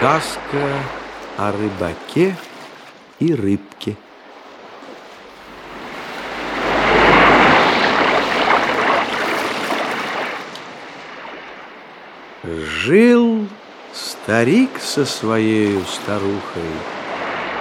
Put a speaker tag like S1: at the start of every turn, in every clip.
S1: Сказка о рыбаке и рыбке. Жил старик со своей старухой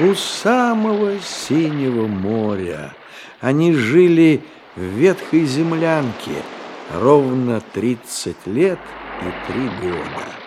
S1: у самого синего моря. Они жили в ветхой землянке ровно 30 лет и три года.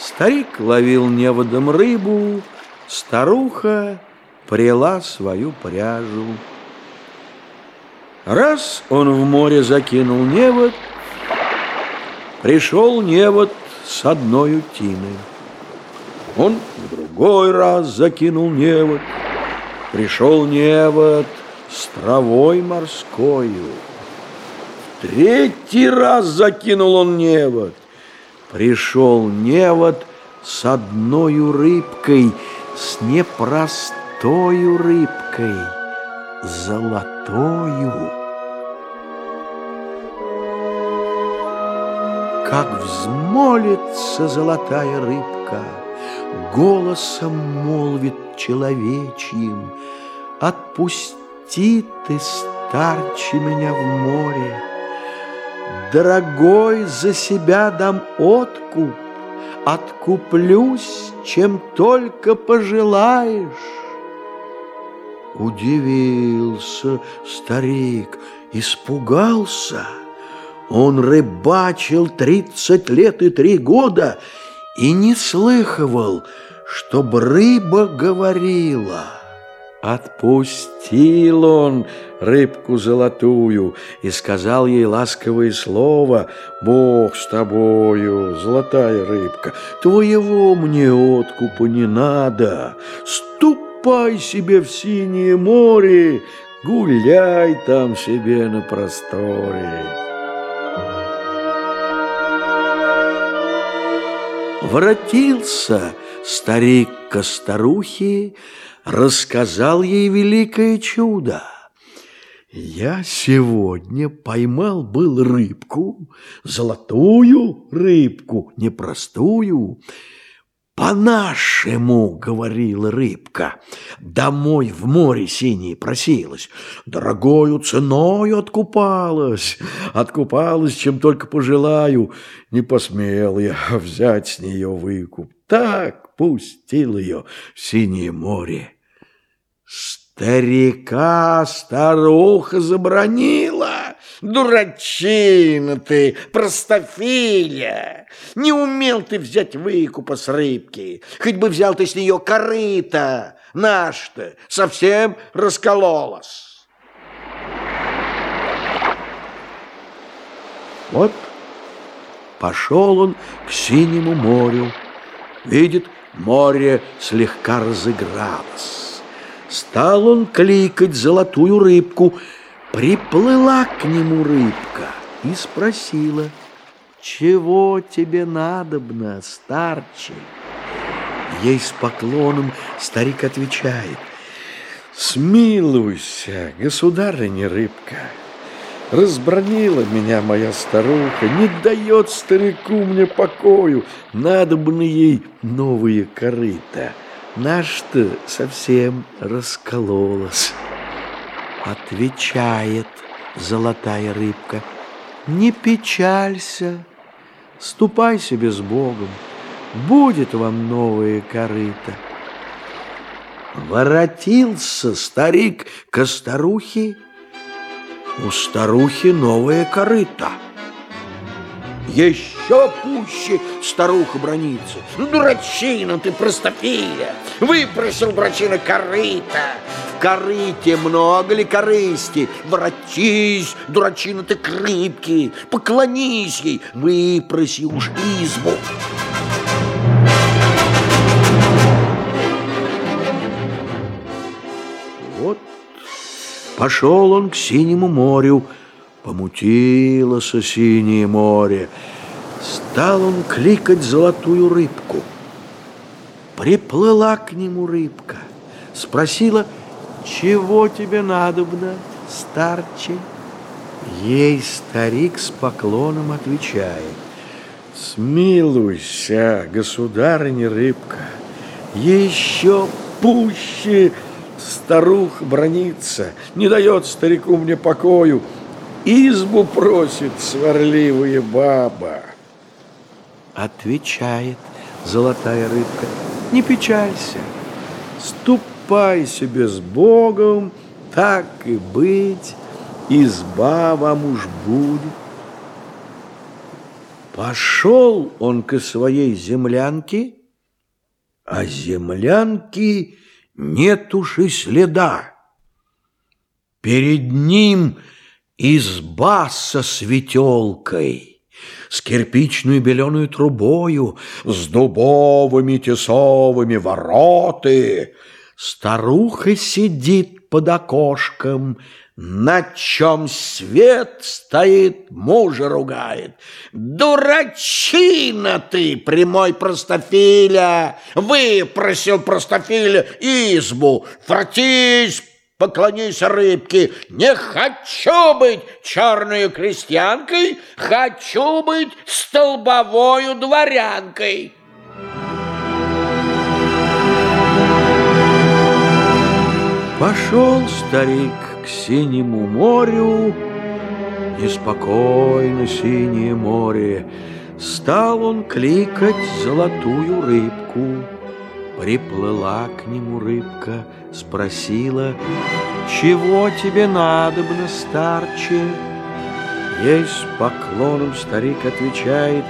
S1: Старик ловил неводом рыбу, старуха прила свою пряжу. Раз он в море закинул невод, пришел невод с одной утиной. Он в другой раз закинул невод, пришел невод с травой морскою. Третий раз закинул он невод, пришел невод с одной рыбкой, с непростою рыбкой, золотою. Как взмолится золотая рыбка, Голосом молвит человечьим, Отпусти ты, старче, меня в море, Дорогой, за себя дам откуп, Откуплюсь, чем только пожелаешь. Удивился старик, испугался — он рыбачил тридцать лет и три года и не слыхивал, чтоб рыба говорила. Отпустил он рыбку золотую и сказал ей ласковое слово «Бог с тобою, золотая рыбка, твоего мне откупа не надо, ступай себе в синее море, гуляй там себе на просторе». Воротился старик ко старухе, рассказал ей великое чудо. Я сегодня поймал был рыбку, золотую рыбку, непростую, по-нашему, говорила рыбка, домой в море синее просилась, дорогою ценою откупалась, откупалась, чем только пожелаю, не посмел я взять с нее выкуп, так пустил ее в синее море. Старика старуха забронила, Дурачина ты, простофиля! Не умел ты взять выкупа с рыбки, хоть бы взял ты с нее корыто, наш-то совсем раскололась. Вот пошел он к синему морю, видит, море слегка разыгралось. Стал он кликать золотую рыбку — Приплыла к нему рыбка и спросила, «Чего тебе надобно, старче?» Ей с поклоном старик отвечает, «Смилуйся, государыня рыбка, разбронила меня моя старуха, не дает старику мне покою, надобно ей новые корыта, наш-то совсем раскололась». Отвечает золотая рыбка, не печалься, ступай себе с Богом, будет вам новые корыто. Воротился старик к старухе, у старухи новое корыто. Еще пуще старуха бронится. Ну, дурачина ты, простофиля! Выпросил брачина корыта. В корыте много ли корысти? Воротись, дурачина ты крепкий, поклонись ей, выпроси уж избу. Вот пошел он к синему морю, Помутилось синее море. Стал он кликать золотую рыбку. Приплыла к нему рыбка. Спросила, чего тебе надобно, старче? Ей старик с поклоном отвечает. Смилуйся, государыня рыбка, еще пуще старух бронится, не дает старику мне покою, избу просит сварливая баба. Отвечает золотая рыбка, не печалься, ступай себе с Богом, так и быть, изба вам уж будет. Пошел он к своей землянке, а землянки нет уж и следа. Перед ним изба со светелкой, с кирпичную беленую трубою, с дубовыми тесовыми вороты. Старуха сидит под окошком, на чем свет стоит, мужа ругает. Дурачина ты, прямой простофиля, выпросил простофиля избу, воротись, поклонись рыбке. Не хочу быть черной крестьянкой, хочу быть столбовою дворянкой. Пошел старик к синему морю, Неспокойно синее море, Стал он кликать золотую рыбку. Приплыла к нему рыбка, спросила, «Чего тебе надобно, старче?» Ей с поклоном старик отвечает,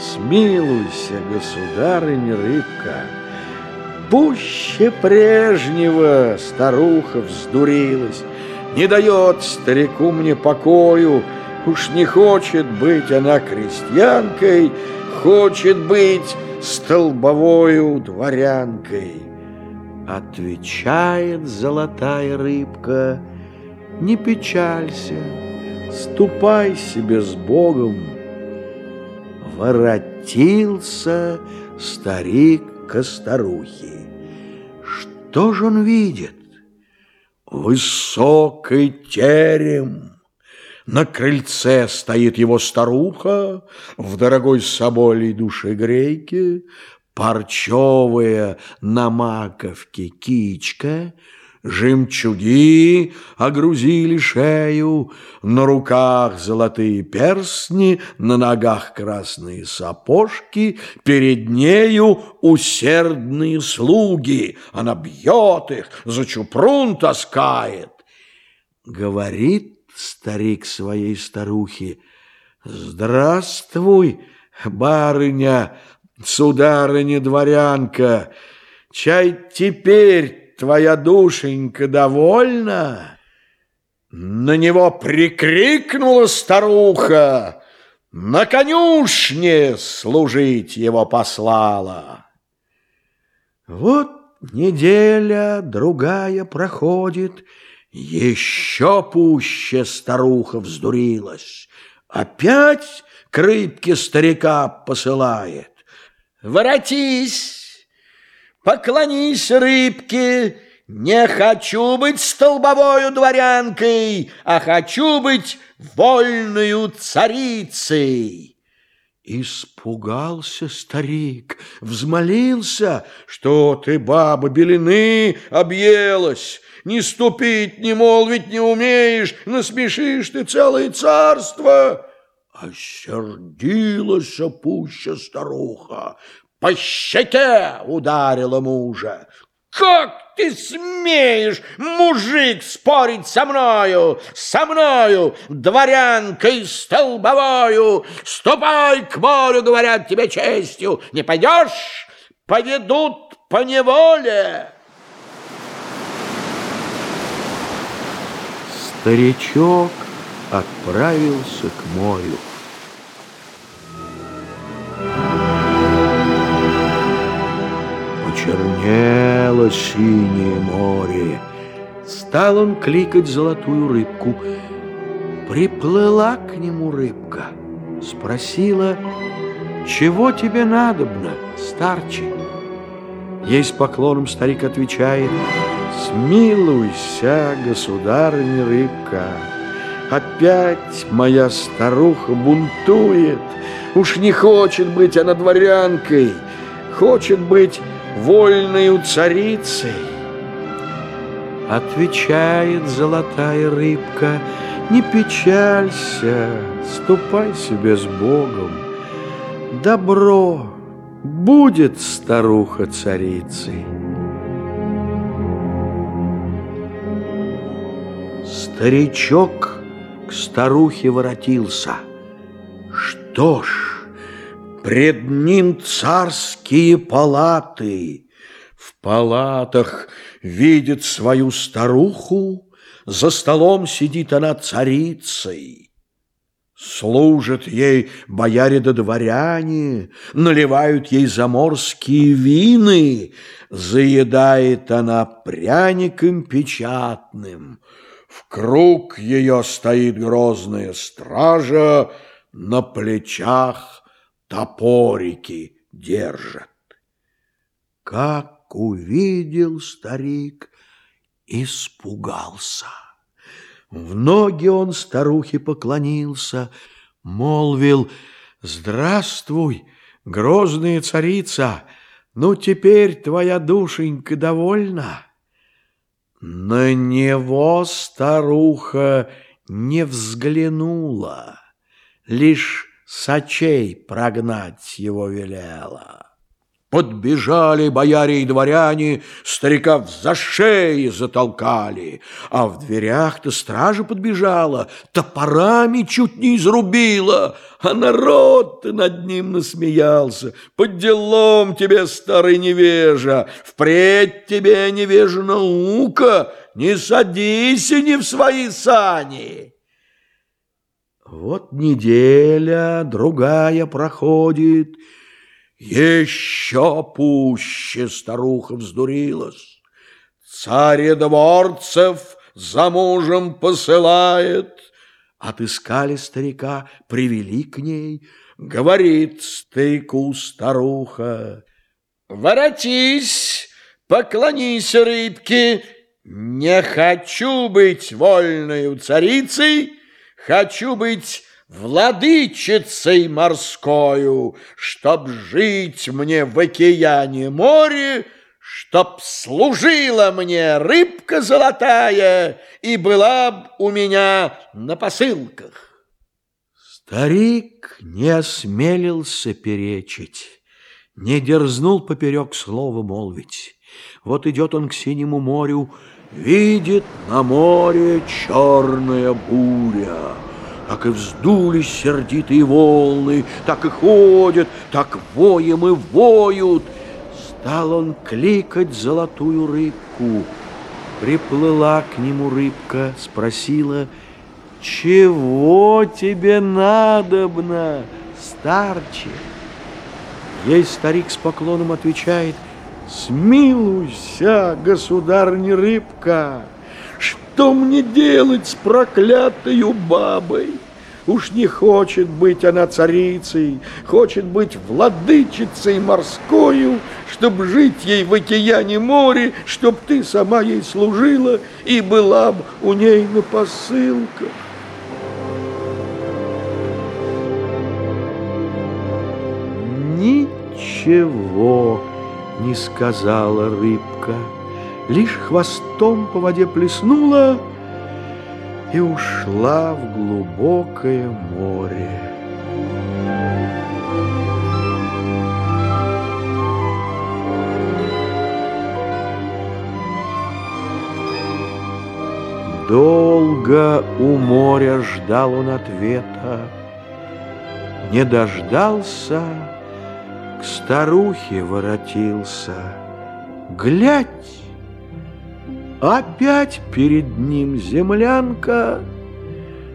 S1: «Смилуйся, государыня рыбка!» Пуще прежнего старуха вздурилась, Не дает старику мне покою, Уж не хочет быть она крестьянкой, Хочет быть столбовою дворянкой. Отвечает золотая рыбка, Не печалься, ступай себе с Богом. Воротился старик к старухе. Что же он видит? Высокий терем. На крыльце стоит его старуха в дорогой соболей душегрейке, парчевая на маковке кичка — Жемчуги огрузили шею, на руках золотые перстни, на ногах красные сапожки, перед нею усердные слуги. Она бьет их, за чупрун таскает. Говорит старик своей старухе, «Здравствуй, барыня, сударыня-дворянка, чай теперь твоя душенька довольна?» На него прикрикнула старуха, на конюшне служить его послала. Вот неделя, другая проходит, еще пуще старуха вздурилась. Опять к рыбке старика посылает. «Воротись!» Поклонись рыбке, не хочу быть столбовою дворянкой, а хочу быть вольную царицей. Испугался старик, взмолился, что ты, баба, белины объелась, не ступить, не молвить не умеешь, насмешишь ты целое царство. Осердилась пуща старуха, по щеке ударила мужа. Как ты смеешь, мужик, спорить со мною, со мною, дворянкой столбовою? Ступай к морю, говорят тебе честью, не пойдешь, поведут по неволе. Старичок отправился к морю. Чернело синее море. Стал он кликать золотую рыбку. Приплыла к нему рыбка, спросила, «Чего тебе надобно, старче?» Ей с поклоном старик отвечает, «Смилуйся, государыня рыбка, Опять моя старуха бунтует. Уж не хочет быть она дворянкой, хочет быть вольною царицей. Отвечает золотая рыбка, не печалься, ступай себе с Богом. Добро будет старуха царицей. Старичок к старухе воротился. Что ж, пред ним царские палаты. В палатах видит свою старуху, за столом сидит она царицей. Служат ей бояре да дворяне, наливают ей заморские вины, заедает она пряником печатным. В круг ее стоит грозная стража, на плечах топорики держат. Как увидел старик, испугался. В ноги он старухе поклонился, молвил «Здравствуй, грозная царица, ну теперь твоя душенька довольна?» На него старуха не взглянула, лишь сочей прогнать его велела. Подбежали бояре и дворяне, старика за шеи затолкали, а в дверях-то стража подбежала, топорами чуть не изрубила, а народ-то над ним насмеялся. Под делом тебе, старый невежа, впредь тебе, невежа наука, не садись и не в свои сани. Вот неделя, другая проходит — еще пуще старуха вздурилась. Царь дворцев за мужем посылает. Отыскали старика, привели к ней. Говорит старику старуха. Воротись, поклонись рыбке. Не хочу быть вольною царицей, хочу быть владычицей морскою, Чтоб жить мне в океане море, Чтоб служила мне рыбка золотая И была б у меня на посылках. Старик не осмелился перечить, Не дерзнул поперек слова молвить. Вот идет он к синему морю, Видит на море черная буря — как и вздулись сердитые волны, так и ходят, так воем и воют. Стал он кликать золотую рыбку. Приплыла к нему рыбка, спросила, «Чего тебе надобно, старче?» Ей старик с поклоном отвечает, «Смилуйся, государня рыбка!» Что мне делать с проклятою бабой? Уж не хочет быть она царицей, хочет быть владычицей морскою, чтоб жить ей в океане море, чтоб ты сама ей служила и была б у ней на посылках. Ничего не сказала рыбка лишь хвостом по воде плеснула и ушла в глубокое море. Долго у моря ждал он ответа, Не дождался, к старухе воротился. Глядь, Опять перед ним землянка,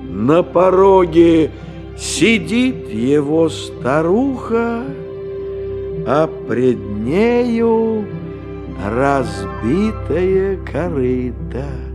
S1: на пороге сидит его старуха, а пред нею разбитая корыта.